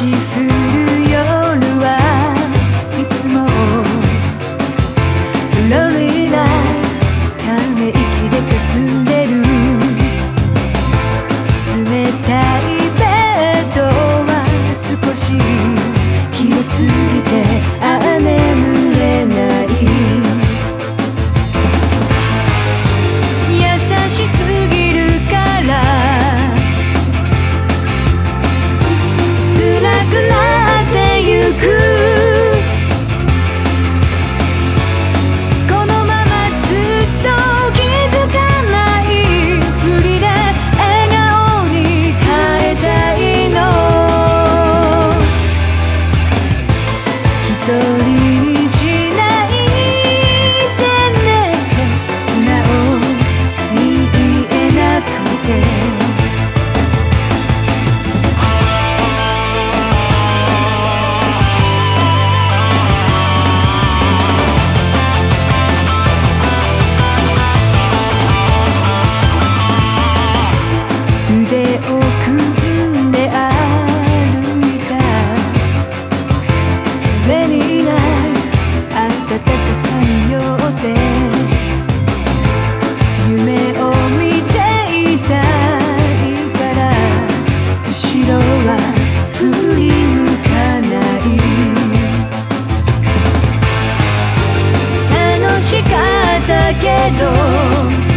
继续。べになかさによって。夢を見ていたいから。後ろは振り向かない。楽しかったけど。